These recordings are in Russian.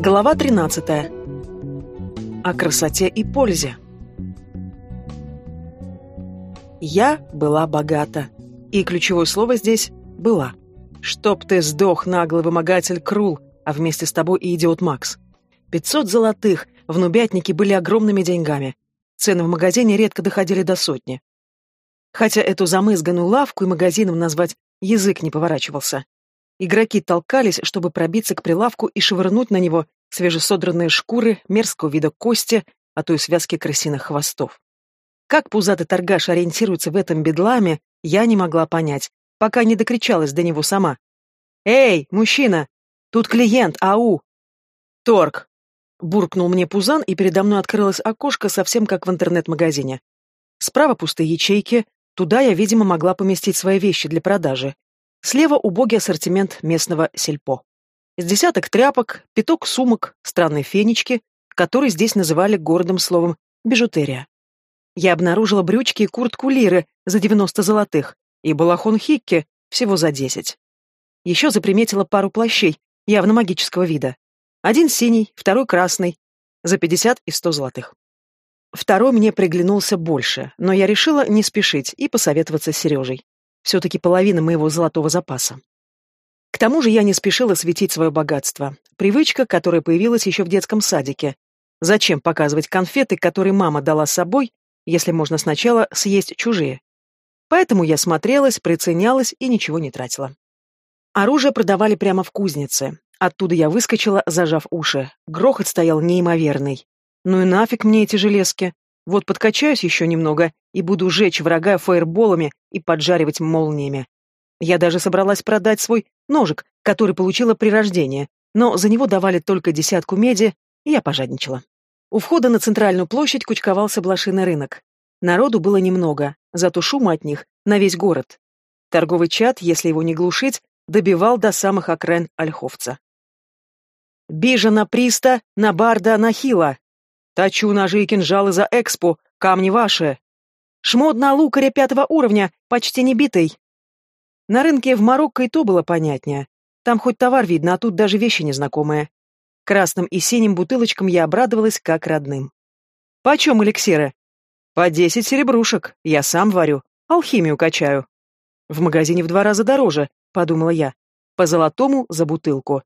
Глава 13. О красоте и пользе. Я была богата. И ключевое слово здесь «была». Чтоб ты сдох, наглый вымогатель Крул, а вместе с тобой и идиот Макс. Пятьсот золотых в Нубятнике были огромными деньгами. Цены в магазине редко доходили до сотни. Хотя эту замызганную лавку и магазином назвать язык не поворачивался. Игроки толкались, чтобы пробиться к прилавку и швырнуть на него свежесодранные шкуры, мерзкого вида кости, а то и связки крысиных хвостов. Как пузатый торгаш ориентируется в этом бедламе, я не могла понять, пока не докричалась до него сама. «Эй, мужчина! Тут клиент, ау!» «Торг!» — буркнул мне Пузан, и передо мной открылось окошко, совсем как в интернет-магазине. Справа пустые ячейки, туда я, видимо, могла поместить свои вещи для продажи. Слева убогий ассортимент местного сельпо. Из десяток тряпок, пяток сумок, странные фенечки, которые здесь называли гордым словом «бижутерия». Я обнаружила брючки и куртку Лиры за 90 золотых и балахон Хикки всего за 10. Еще заприметила пару плащей, явно магического вида. Один синий, второй красный, за 50 и 100 золотых. Второй мне приглянулся больше, но я решила не спешить и посоветоваться с Сережей. Все-таки половина моего золотого запаса. К тому же я не спешила светить свое богатство. Привычка, которая появилась еще в детском садике. Зачем показывать конфеты, которые мама дала с собой, если можно сначала съесть чужие? Поэтому я смотрелась, приценялась и ничего не тратила. Оружие продавали прямо в кузнице. Оттуда я выскочила, зажав уши. Грохот стоял неимоверный. Ну и нафиг мне эти железки. Вот подкачаюсь еще немного и буду жечь врага фаерболами и поджаривать молниями. Я даже собралась продать свой ножик, который получила при рождении, но за него давали только десятку меди, и я пожадничала. У входа на центральную площадь кучковался блошиный рынок. Народу было немного, зато шума от них на весь город. Торговый чат, если его не глушить, добивал до самых окраин Ольховца. «Бижа на Приста, на Барда, на Хила!» Точу ножи и кинжалы за экспо, камни ваши. Шмот на лукаря пятого уровня, почти не битый. На рынке в Марокко и то было понятнее. Там хоть товар видно, а тут даже вещи незнакомые. Красным и синим бутылочкам я обрадовалась как родным. Почем эликсиры? По десять серебрушек. Я сам варю. Алхимию качаю. В магазине в два раза дороже, подумала я. По золотому за бутылку.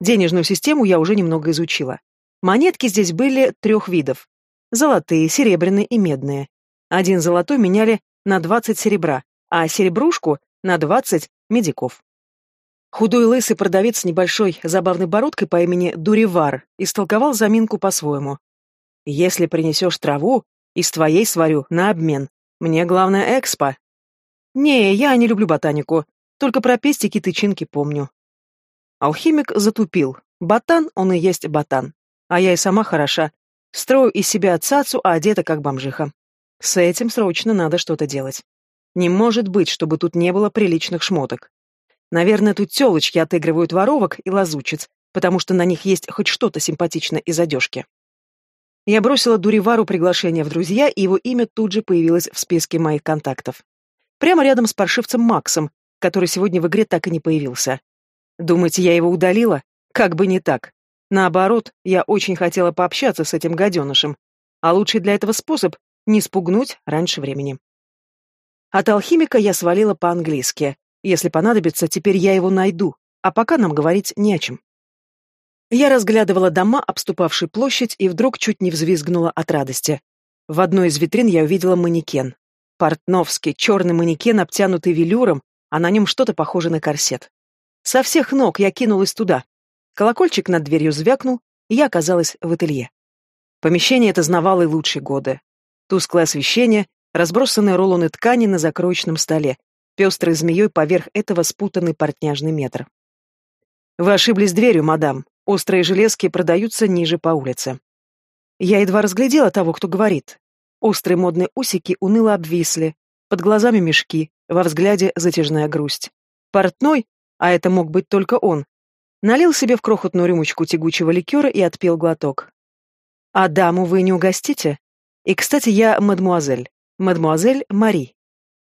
Денежную систему я уже немного изучила. Монетки здесь были трех видов. Золотые, серебряные и медные. Один золотой меняли на 20 серебра, а серебрушку на 20 медиков. Худой лысый продавец с небольшой забавной бородкой по имени Дуривар истолковал заминку по-своему. «Если принесешь траву, из твоей сварю на обмен. Мне главное экспо». «Не, я не люблю ботанику, только про пестики тычинки помню». Алхимик затупил. Ботан, он и есть ботан. А я и сама хороша. Строю из себя цацу, а одета как бомжиха. С этим срочно надо что-то делать. Не может быть, чтобы тут не было приличных шмоток. Наверное, тут тёлочки отыгрывают воровок и лазучиц, потому что на них есть хоть что-то симпатичное из одежки. Я бросила Дуривару приглашение в друзья, и его имя тут же появилось в списке моих контактов. Прямо рядом с паршивцем Максом, который сегодня в игре так и не появился. Думаете, я его удалила? Как бы не так. Наоборот, я очень хотела пообщаться с этим гаденышем, а лучший для этого способ — не спугнуть раньше времени. От алхимика я свалила по-английски. Если понадобится, теперь я его найду, а пока нам говорить не о чем. Я разглядывала дома, обступавшие площадь, и вдруг чуть не взвизгнула от радости. В одной из витрин я увидела манекен. Портновский, черный манекен, обтянутый велюром, а на нем что-то похоже на корсет. Со всех ног я кинулась туда, Колокольчик над дверью звякнул, и я оказалась в ателье. Помещение это знавало и лучшие годы. Тусклое освещение, разбросанные рулоны ткани на закроечном столе, пестрой змеей поверх этого спутанный портняжный метр. «Вы ошиблись дверью, мадам. Острые железки продаются ниже по улице». Я едва разглядела того, кто говорит. Острые модные усики уныло обвисли, под глазами мешки, во взгляде затяжная грусть. Портной, а это мог быть только он, Налил себе в крохотную рюмочку тягучего ликера и отпил глоток. «А даму вы не угостите? И, кстати, я мадмуазель. Мадмуазель Мари.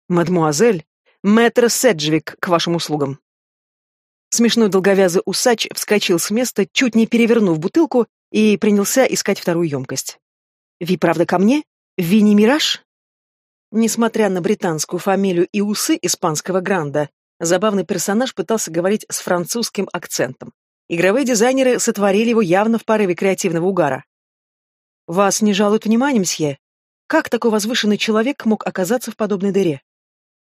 Мадмуазель? Мэтр Седжвик к вашим услугам». Смешной долговязый усач вскочил с места, чуть не перевернув бутылку, и принялся искать вторую емкость. «Ви, правда, ко мне? Ви не мираж?» Несмотря на британскую фамилию и усы испанского гранда, забавный персонаж пытался говорить с французским акцентом. Игровые дизайнеры сотворили его явно в порыве креативного угара. «Вас не жалуют вниманием, мсье? Как такой возвышенный человек мог оказаться в подобной дыре?»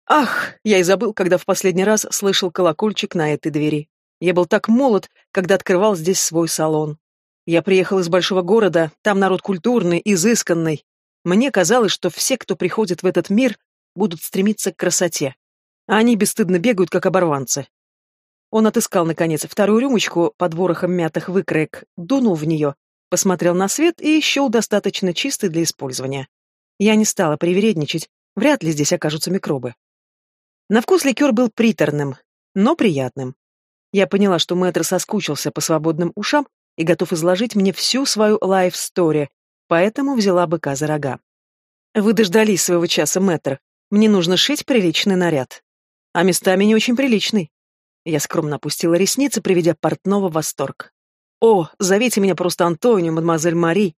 «Ах, я и забыл, когда в последний раз слышал колокольчик на этой двери. Я был так молод, когда открывал здесь свой салон. Я приехал из большого города, там народ культурный, изысканный, мне казалось, что все, кто приходит в этот мир, будут стремиться к красоте. А они бесстыдно бегают, как оборванцы. Он отыскал, наконец, вторую рюмочку под ворохом мятых выкроек, дунул в нее, посмотрел на свет и щел достаточно чистый для использования. Я не стала привередничать, вряд ли здесь окажутся микробы. На вкус ликер был приторным, но приятным. Я поняла, что мэтр соскучился по свободным ушам и готов изложить мне всю свою лайф-стори, поэтому взяла быка за рога. «Вы дождались своего часа, мэтр. Мне нужно шить приличный наряд. А местами не очень приличный». Я скромно опустила ресницы, приведя портного в восторг. «О, зовите меня просто Антонио, мадемуазель Мари.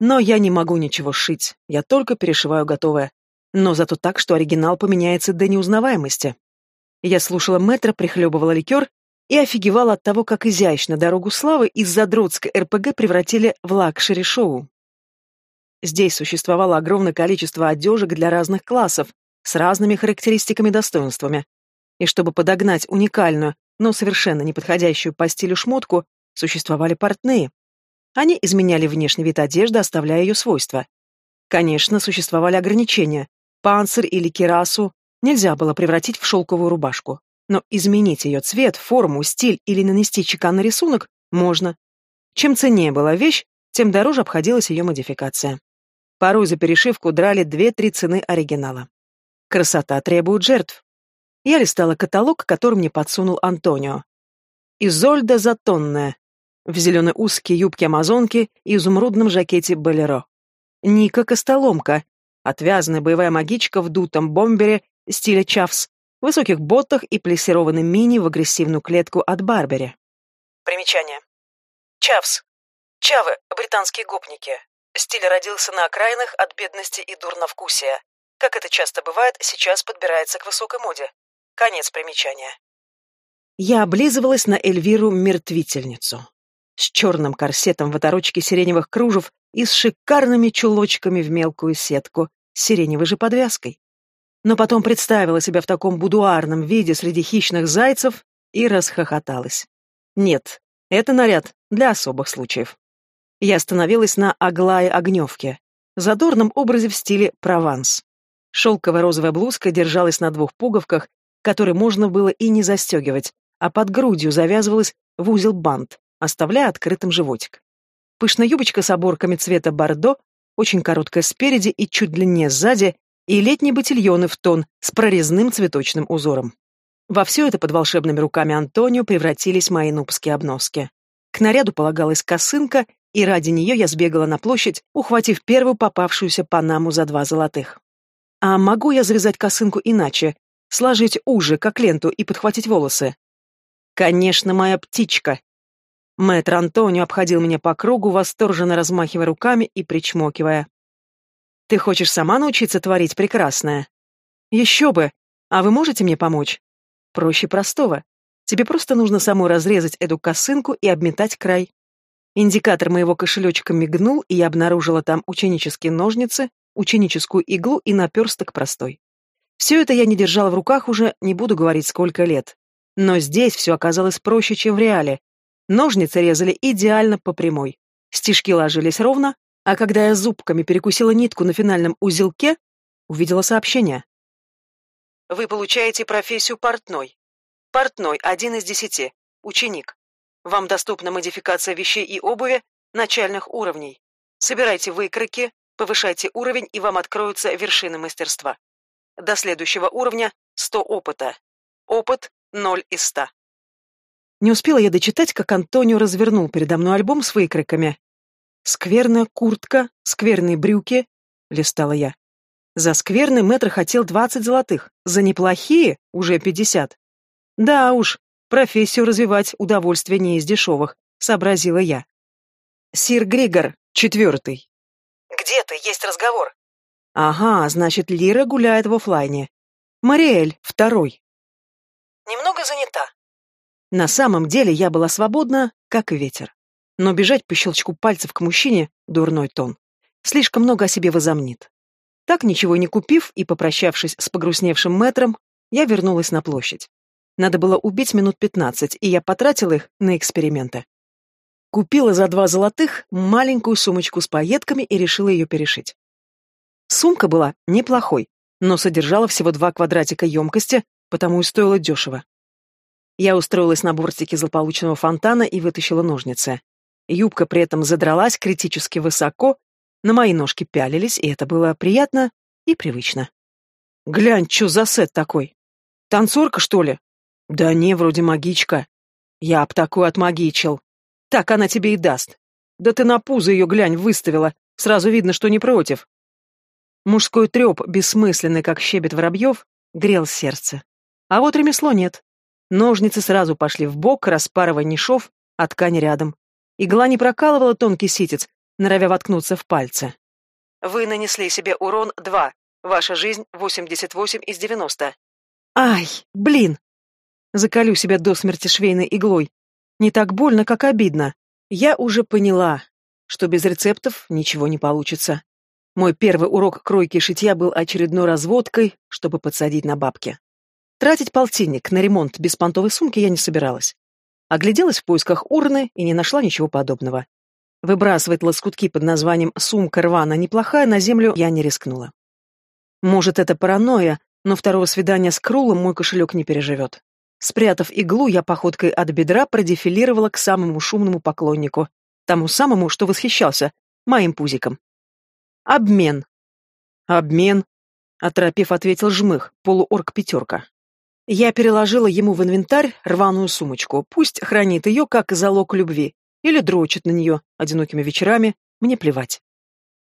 Но я не могу ничего шить, я только перешиваю готовое. Но зато так, что оригинал поменяется до неузнаваемости». Я слушала мэтра, прихлебывала ликер и офигевала от того, как изящно дорогу славы из задротской РПГ превратили в лакшери-шоу. Здесь существовало огромное количество одежек для разных классов, с разными характеристиками и достоинствами. И чтобы подогнать уникальную, но совершенно неподходящую по стилю шмотку, существовали портные. Они изменяли внешний вид одежды, оставляя ее свойства. Конечно, существовали ограничения. Панцирь или кирасу нельзя было превратить в шелковую рубашку. Но изменить ее цвет, форму, стиль или нанести чеканный рисунок можно. Чем ценнее была вещь, тем дороже обходилась ее модификация. Порой за перешивку драли две-три цены оригинала. Красота требует жертв. Я листала каталог, который мне подсунул Антонио. Изольда Затонная. В зеленой узкой юбке амазонки и изумрудном жакете Болеро. Ника Костоломка. Отвязанная боевая магичка в дутом бомбере стиля Чавс, высоких ботах и плессированной мини в агрессивную клетку от Барбери. Примечание. Чавс. Чавы – британские гопники. Стиль родился на окраинах от бедности и дурновкусия. Как это часто бывает, сейчас подбирается к высокой моде. Конец примечания. Я облизывалась на Эльвиру-мертвительницу. С черным корсетом в оторочке сиреневых кружев и с шикарными чулочками в мелкую сетку, с сиреневой же подвязкой. Но потом представила себя в таком будуарном виде среди хищных зайцев и расхохоталась. Нет, это наряд для особых случаев. Я остановилась на Аглае Огневке, задорном образе в стиле Прованс. Шелковая розовая блузка держалась на двух пуговках, которые можно было и не застегивать, а под грудью завязывалась в узел бант, оставляя открытым животик. Пышная юбочка с оборками цвета бордо, очень короткая спереди и чуть длиннее сзади, и летние ботильоны в тон с прорезным цветочным узором. Во все это под волшебными руками Антонио превратились мои нубские обноски. К наряду полагалась косынка и ради нее я сбегала на площадь, ухватив первую попавшуюся панаму за два золотых. А могу я завязать косынку иначе, сложить уже, как ленту, и подхватить волосы? Конечно, моя птичка. Мэтр Антонио обходил меня по кругу, восторженно размахивая руками и причмокивая. Ты хочешь сама научиться творить прекрасное? Еще бы! А вы можете мне помочь? Проще простого. Тебе просто нужно самой разрезать эту косынку и обметать край. Индикатор моего кошелечка мигнул, и я обнаружила там ученические ножницы, ученическую иглу и наперсток простой. Все это я не держала в руках уже, не буду говорить, сколько лет. Но здесь все оказалось проще, чем в реале. Ножницы резали идеально по прямой. Стежки ложились ровно, а когда я зубками перекусила нитку на финальном узелке, увидела сообщение. Вы получаете профессию портной. Портной, один из десяти. Ученик. Вам доступна модификация вещей и обуви начальных уровней. Собирайте выкройки, повышайте уровень, и вам откроются вершины мастерства. До следующего уровня 100 опыта. Опыт 0 из 100. Не успела я дочитать, как Антонио развернул передо мной альбом с выкройками. «Скверная куртка, скверные брюки», — листала я. За скверный мэтр хотел двадцать золотых, за неплохие — уже пятьдесят. Да уж, профессию развивать удовольствие не из дешевых, сообразила я. Сир Григор, четвертый. Где ты? Есть разговор. Ага, значит, Лира гуляет в офлайне. Мариэль, второй. Немного занята. На самом деле я была свободна, как и ветер. Но бежать по щелчку пальцев к мужчине — дурной тон. Слишком много о себе возомнит. Так, ничего не купив и попрощавшись с погрустневшим мэтром, я вернулась на площадь. Надо было убить минут пятнадцать, и я потратила их на эксперименты. Купила за два золотых маленькую сумочку с пайетками и решила ее перешить. Сумка была неплохой, но содержала всего два квадратика емкости, потому и стоила дешево. Я устроилась на бортике злополучного фонтана и вытащила ножницы. Юбка при этом задралась критически высоко, на мои ножки пялились, и это было приятно и привычно. «Глянь, что за сет такой? Танцорка, что ли?» «Да не, вроде магичка. Я б такую отмагичил. Так она тебе и даст. Да ты на пузо ее, глянь, выставила. Сразу видно, что не против». Мужской треп, бессмысленный, как щебет воробьев, грел сердце. А вот ремесло нет. Ножницы сразу пошли в бок, распарывая нишов, а ткань рядом. Игла не прокалывала тонкий ситец, норовя воткнуться в пальцы. Вы нанесли себе урон 2. Ваша жизнь 88 из 90. Ай, блин! Заколю себя до смерти швейной иглой. Не так больно, как обидно. Я уже поняла, что без рецептов ничего не получится. Мой первый урок кройки и шитья был очередной разводкой, чтобы подсадить на бабки. Тратить полтинник на ремонт беспонтовой сумки я не собиралась. Огляделась в поисках урны и не нашла ничего подобного. Выбрасывать лоскутки под названием «сумка рвана неплохая» на землю я не рискнула. Может, это паранойя, но второго свидания с Крулом мой кошелек не переживет. Спрятав иглу, я походкой от бедра продефилировала к самому шумному поклоннику, тому самому, что восхищался, моим пузиком. Обмен. Обмен, оторопев, ответил жмых, полуорг-пятерка. Я переложила ему в инвентарь рваную сумочку. Пусть хранит ее как залог любви. Или дрочит на нее одинокими вечерами. Мне плевать.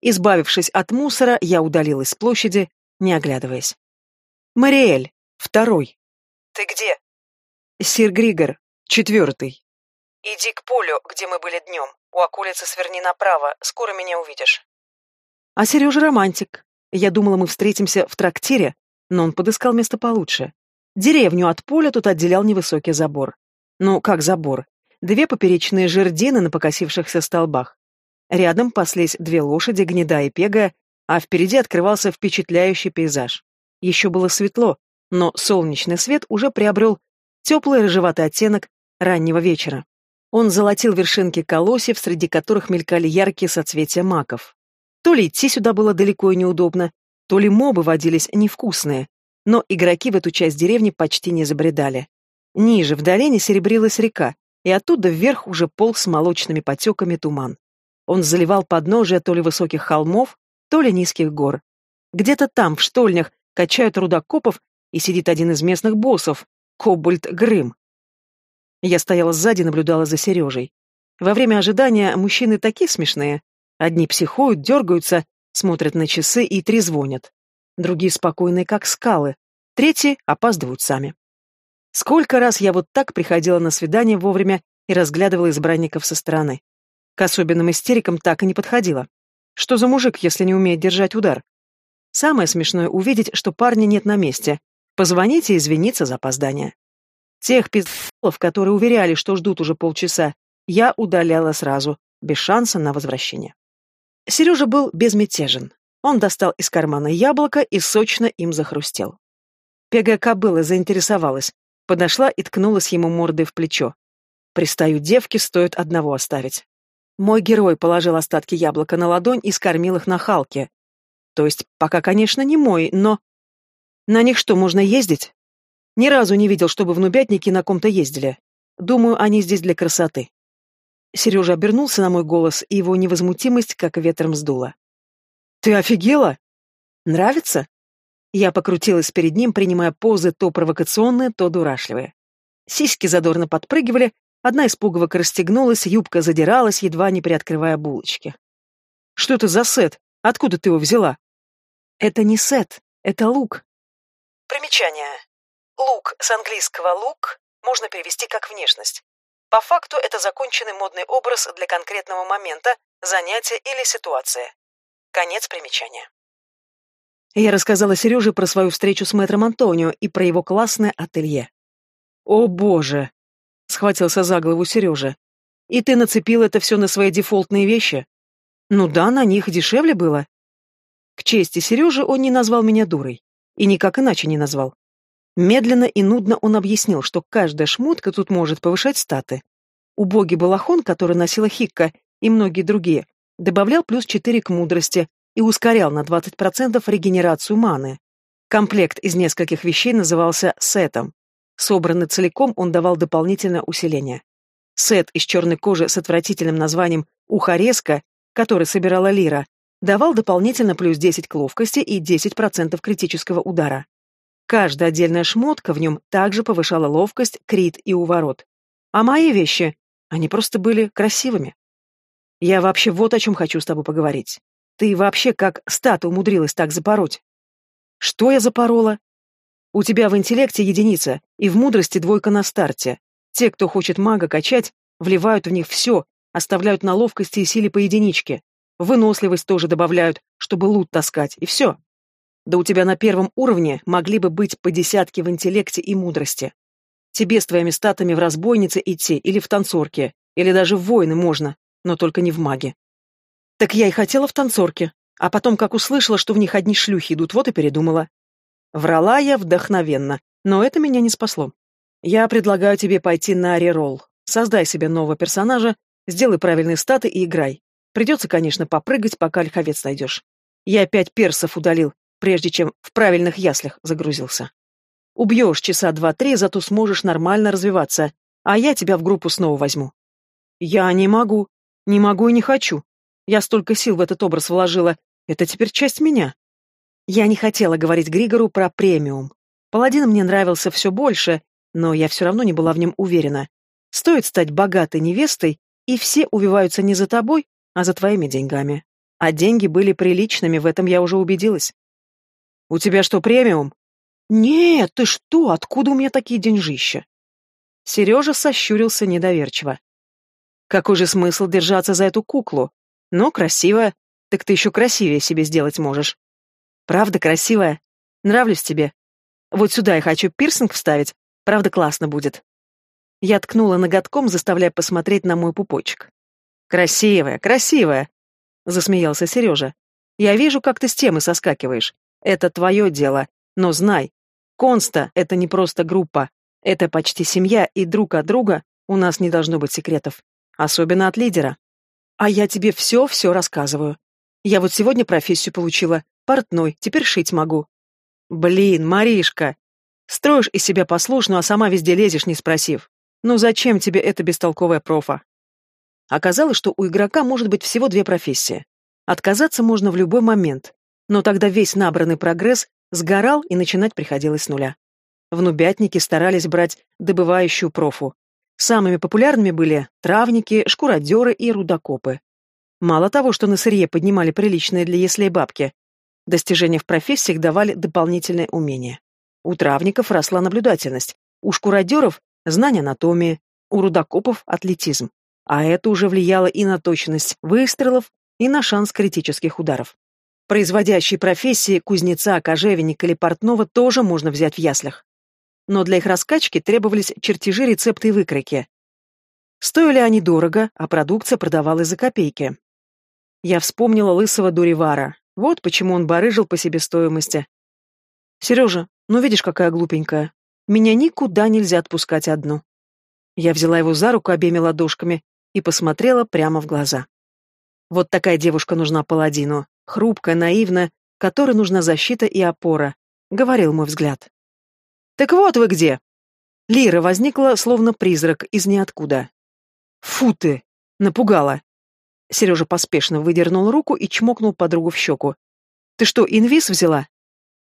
Избавившись от мусора, я удалилась с площади, не оглядываясь. Мариэль, второй. Ты где? Сир Григор, четвертый. Иди к полю, где мы были днем. У околицы сверни направо, скоро меня увидишь. А Сережа романтик. Я думала, мы встретимся в трактире, но он подыскал место получше. Деревню от поля тут отделял невысокий забор. Ну, как забор? Две поперечные жердины на покосившихся столбах. Рядом паслись две лошади, гнеда и пегая, а впереди открывался впечатляющий пейзаж. Еще было светло, но солнечный свет уже приобрел теплый рыжеватый оттенок раннего вечера. Он золотил вершинки колосьев, среди которых мелькали яркие соцветия маков. То ли идти сюда было далеко и неудобно, то ли мобы водились невкусные, но игроки в эту часть деревни почти не забредали. Ниже, в долине, серебрилась река, и оттуда вверх уже полз с молочными потеками туман. Он заливал подножия то ли высоких холмов, то ли низких гор. Где-то там, в штольнях, качают рудокопов, и сидит один из местных боссов, Кобальт Грым. Я стояла сзади, наблюдала за Сережей. Во время ожидания мужчины такие смешные. Одни психуют, дергаются, смотрят на часы и трезвонят другие спокойные, как скалы, третьи опаздывают сами. Сколько раз я вот так приходила на свидание вовремя и разглядывала избранников со стороны. К особенным истерикам так и не подходила. Что за мужик, если не умеет держать удар? Самое смешное увидеть, что парня нет на месте. Позвонить и извиниться за опоздание. Тех пиздолов, которые уверяли, что ждут уже полчаса, я удаляла сразу, без шанса на возвращение. Сережа был безмятежен. Он достал из кармана яблоко и сочно им захрустел. Пегая кобыла заинтересовалась, подошла и ткнулась ему мордой в плечо. Пристаю девки, стоит одного оставить. Мой герой положил остатки яблока на ладонь и скормил их на Халке. То есть, пока, конечно, не мой, но... На них что, можно ездить? Ни разу не видел, чтобы в Нубятнике на ком-то ездили. Думаю, они здесь для красоты. Сережа обернулся на мой голос, и его невозмутимость как ветром сдула. «Ты офигела? Нравится?» Я покрутилась перед ним, принимая позы то провокационные, то дурашливые. Сиськи задорно подпрыгивали, одна из пуговок расстегнулась, юбка задиралась, едва не приоткрывая булочки. «Что это за сет? Откуда ты его взяла?» «Это не сет, это лук». Примечание. Лук с английского лук, можно перевести как внешность. По факту это законченный модный образ для конкретного момента, занятия или ситуации. Конец примечания. Я рассказала Сереже про свою встречу с мэтром Антонио и про его классное ателье. «О, боже!» — схватился за голову Сережа. «И ты нацепил это все на свои дефолтные вещи?» «Ну да, на них дешевле было». К чести Сережи он не назвал меня дурой. И никак иначе не назвал. Медленно и нудно он объяснил, что каждая шмотка тут может повышать статы. Убогий балахон, который носила Хикка, и многие другие, добавлял плюс 4 к мудрости, и ускорял на 20% регенерацию маны. Комплект из нескольких вещей назывался сетом. Собранный целиком, он давал дополнительное усиление. Сет из черной кожи с отвратительным названием «Ухорезка», который собирала Лира, давал дополнительно плюс 10 к ловкости и 10% критического удара. Каждая отдельная шмотка в нем также повышала ловкость, крит и уворот. А мои вещи, они просто были красивыми. Я вообще вот о чем хочу с тобой поговорить. Ты вообще как стату умудрилась так запороть? Что я запорола? У тебя в интеллекте единица и в мудрости двойка на старте. Те, кто хочет мага качать, вливают в них все, оставляют на ловкости и силе по единичке. Выносливость тоже добавляют, чтобы лут таскать, и все. Да у тебя на первом уровне могли бы быть по десятке в интеллекте и мудрости. Тебе с твоими статами в разбойнице идти или в танцорке, или даже в воины можно, но только не в маге. Так я и хотела в танцорке, а потом, как услышала, что в них одни шлюхи идут, вот и передумала. Врала я вдохновенно, но это меня не спасло. Я предлагаю тебе пойти на реролл. Создай себе нового персонажа, сделай правильные статы и играй. Придется, конечно, попрыгать, пока ольховец найдешь. Я опять персов удалил, прежде чем в правильных яслях загрузился. Убьешь часа два-три, зато сможешь нормально развиваться, а я тебя в группу снова возьму. Я не могу. Не могу и не хочу. Я столько сил в этот образ вложила. Это теперь часть меня. Я не хотела говорить Григору про премиум. Паладин мне нравился все больше, но я все равно не была в нем уверена. Стоит стать богатой невестой, и все увиваются не за тобой, а за твоими деньгами. А деньги были приличными, в этом я уже убедилась. «У тебя что, премиум?» «Нет, ты что, откуда у меня такие деньжища?» Сережа сощурился недоверчиво. «Какой же смысл держаться за эту куклу? Но красивая. Так ты еще красивее себе сделать можешь. Правда красивая? Нравлюсь тебе. Вот сюда я хочу пирсинг вставить. Правда классно будет. Я ткнула ноготком, заставляя посмотреть на мой пупочек. «Красивая, красивая!» — засмеялся Сережа. «Я вижу, как ты с темы соскакиваешь. Это твое дело. Но знай, Конста — это не просто группа. Это почти семья, и друг от друга у нас не должно быть секретов. Особенно от лидера. А я тебе все-все рассказываю. Я вот сегодня профессию получила. Портной, теперь шить могу. Блин, Маришка. Строишь из себя послушную, а сама везде лезешь, не спросив. Ну зачем тебе эта бестолковая профа? Оказалось, что у игрока может быть всего две профессии. Отказаться можно в любой момент, но тогда весь набранный прогресс сгорал и начинать приходилось с нуля. Внубятники старались брать добывающую профу, Самыми популярными были травники, шкуродеры и рудокопы. Мало того, что на сырье поднимали приличные для яслей бабки, достижения в профессиях давали дополнительные умения. У травников росла наблюдательность, у шкуродеров – знание анатомии, у рудокопов – атлетизм. А это уже влияло и на точность выстрелов, и на шанс критических ударов. Производящие профессии кузнеца, кожевенника или портного тоже можно взять в яслях но для их раскачки требовались чертежи, рецепты и выкройки. Стоили они дорого, а продукция продавалась за копейки. Я вспомнила лысого Дуривара. Вот почему он барыжил по себестоимости. «Сережа, ну видишь, какая глупенькая. Меня никуда нельзя отпускать одну». Я взяла его за руку обеими ладошками и посмотрела прямо в глаза. Вот такая девушка нужна паладину, хрупкая, наивная, которой нужна защита и опора, — говорил мой взгляд. «Так вот вы где!» Лира возникла, словно призрак, из ниоткуда. «Фу ты!» — напугала. Сережа поспешно выдернул руку и чмокнул подругу в щеку. «Ты что, инвиз взяла?»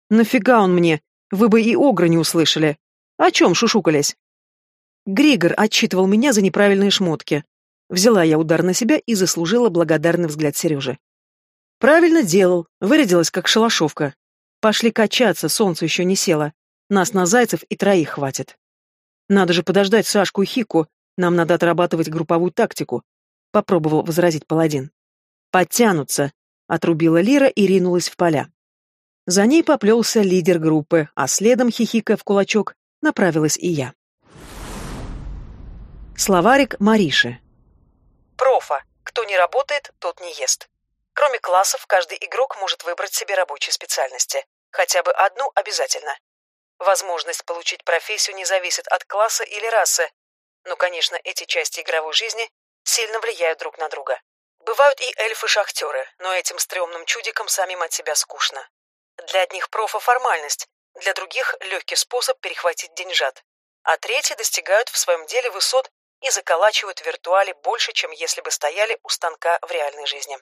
«Нафига он мне? Вы бы и огры не услышали. О чем шушукались?» Григор отчитывал меня за неправильные шмотки. Взяла я удар на себя и заслужила благодарный взгляд Сережи. «Правильно делал, вырядилась как шалашовка. Пошли качаться, солнце еще не село. Нас на зайцев и троих хватит. Надо же подождать Сашку и Хику, нам надо отрабатывать групповую тактику, попробовал возразить паладин. Подтянутся, отрубила Лира и ринулась в поля. За ней поплелся лидер группы, а следом, хихикая в кулачок, направилась и я. Словарик Мариши. Профа. Кто не работает, тот не ест. Кроме классов, каждый игрок может выбрать себе рабочие специальности. Хотя бы одну обязательно. Возможность получить профессию не зависит от класса или расы. Но, конечно, эти части игровой жизни сильно влияют друг на друга. Бывают и эльфы-шахтеры, но этим стрёмным чудикам самим от себя скучно. Для одних профа формальность, для других легкий способ перехватить деньжат. А третьи достигают в своем деле высот и заколачивают в виртуале больше, чем если бы стояли у станка в реальной жизни.